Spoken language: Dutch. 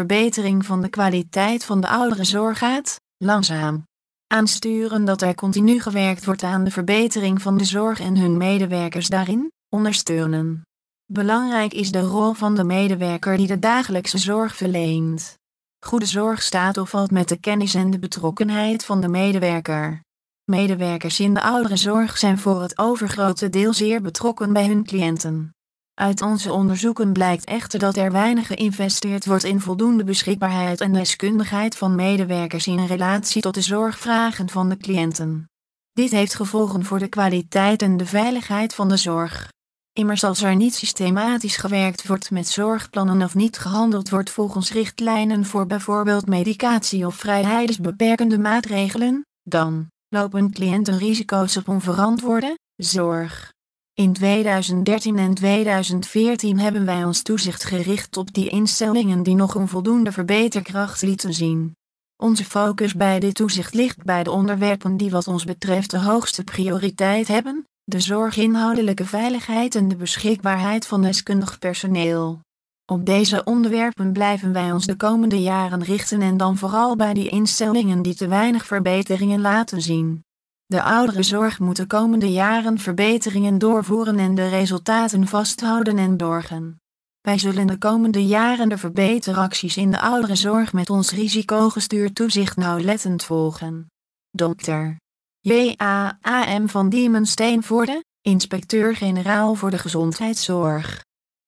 verbetering van de kwaliteit van de ouderenzorg gaat, langzaam. Aansturen dat er continu gewerkt wordt aan de verbetering van de zorg en hun medewerkers daarin, ondersteunen. Belangrijk is de rol van de medewerker die de dagelijkse zorg verleent. Goede zorg staat of valt met de kennis en de betrokkenheid van de medewerker. Medewerkers in de ouderenzorg zijn voor het overgrote deel zeer betrokken bij hun cliënten. Uit onze onderzoeken blijkt echter dat er weinig geïnvesteerd wordt in voldoende beschikbaarheid en deskundigheid van medewerkers in relatie tot de zorgvragen van de cliënten. Dit heeft gevolgen voor de kwaliteit en de veiligheid van de zorg. Immers als er niet systematisch gewerkt wordt met zorgplannen of niet gehandeld wordt volgens richtlijnen voor bijvoorbeeld medicatie of vrijheidsbeperkende maatregelen, dan lopen cliënten risico's op onverantwoorde zorg. In 2013 en 2014 hebben wij ons toezicht gericht op die instellingen die nog onvoldoende verbeterkracht lieten zien. Onze focus bij dit toezicht ligt bij de onderwerpen die wat ons betreft de hoogste prioriteit hebben, de zorginhoudelijke veiligheid en de beschikbaarheid van deskundig personeel. Op deze onderwerpen blijven wij ons de komende jaren richten en dan vooral bij die instellingen die te weinig verbeteringen laten zien. De ouderenzorg moet de komende jaren verbeteringen doorvoeren en de resultaten vasthouden en borgen. Wij zullen de komende jaren de verbeteracties in de ouderenzorg met ons risicogestuurd toezicht nauwlettend volgen. Dr. J.A.A.M. van Diemen Steenvoorde, inspecteur-generaal voor de gezondheidszorg.